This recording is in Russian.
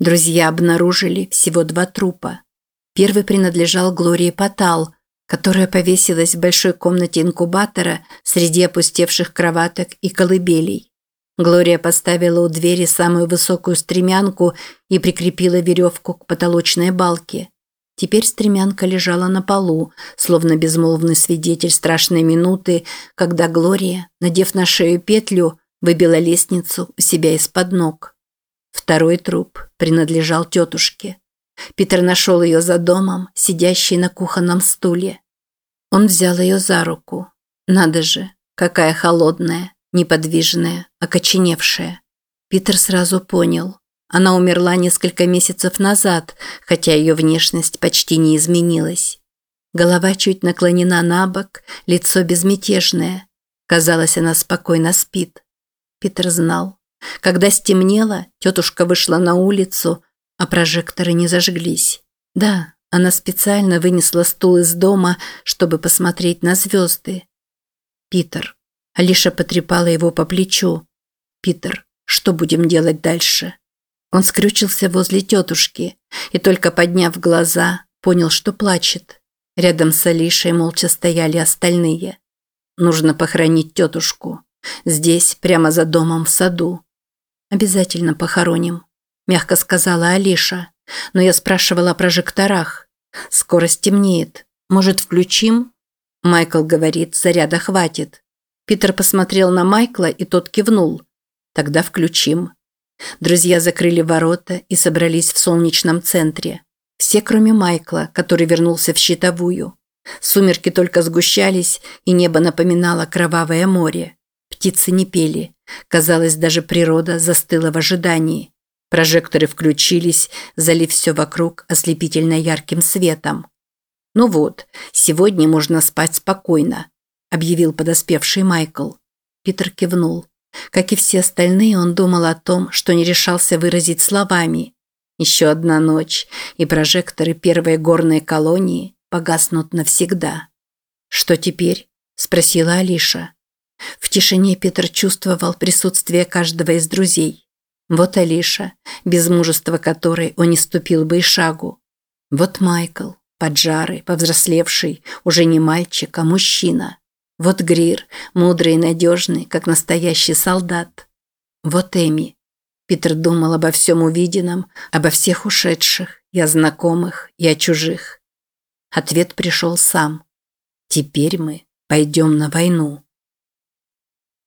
Друзья обнаружили всего два трупа. Первый принадлежал Глории Патал, которая повесилась в большой комнате инкубатора среди опустевших кроваток и колыбелей. Глория поставила у двери самую высокую стремянку и прикрепила веревку к потолочной балке. Теперь стремянка лежала на полу, словно безмолвный свидетель страшной минуты, когда Глория, надев на шею петлю, выбила лестницу у себя из-под ног. Второй труп принадлежал тетушке. Питер нашел ее за домом, сидящей на кухонном стуле. Он взял ее за руку. Надо же, какая холодная, неподвижная, окоченевшая. Питер сразу понял. Она умерла несколько месяцев назад, хотя ее внешность почти не изменилась. Голова чуть наклонена на бок, лицо безмятежное. Казалось, она спокойно спит. Питер знал. Когда стемнело, тетушка вышла на улицу, а прожекторы не зажглись. Да, она специально вынесла стул из дома, чтобы посмотреть на звезды. Питер. Алиша потрепала его по плечу. Питер, что будем делать дальше? Он скрючился возле тетушки и только подняв глаза, понял, что плачет. Рядом с Алишей молча стояли остальные. Нужно похоронить тетушку. Здесь, прямо за домом в саду. Обязательно похороним, мягко сказала Алиша. Но я спрашивала о прожекторах. Скоро стемнеет. Может, включим? Майкл говорит, заряда хватит. Питер посмотрел на Майкла, и тот кивнул. Тогда включим. Друзья закрыли ворота и собрались в солнечном центре. Все, кроме Майкла, который вернулся в щитовую. Сумерки только сгущались, и небо напоминало кровавое море. Птицы не пели. Казалось, даже природа застыла в ожидании. Прожекторы включились, залив все вокруг ослепительно ярким светом. «Ну вот, сегодня можно спать спокойно», – объявил подоспевший Майкл. Питер кивнул. Как и все остальные, он думал о том, что не решался выразить словами. Еще одна ночь, и прожекторы первой горной колонии погаснут навсегда. «Что теперь?» – спросила Алиша. В тишине Питер чувствовал присутствие каждого из друзей. Вот Алиша, без мужества которой он не ступил бы и шагу. Вот Майкл, поджарый, повзрослевший, уже не мальчик, а мужчина. Вот Грир, мудрый и надежный, как настоящий солдат. Вот Эми. Питер думал обо всем увиденном, обо всех ушедших, и о знакомых, и о чужих. Ответ пришел сам. Теперь мы пойдем на войну.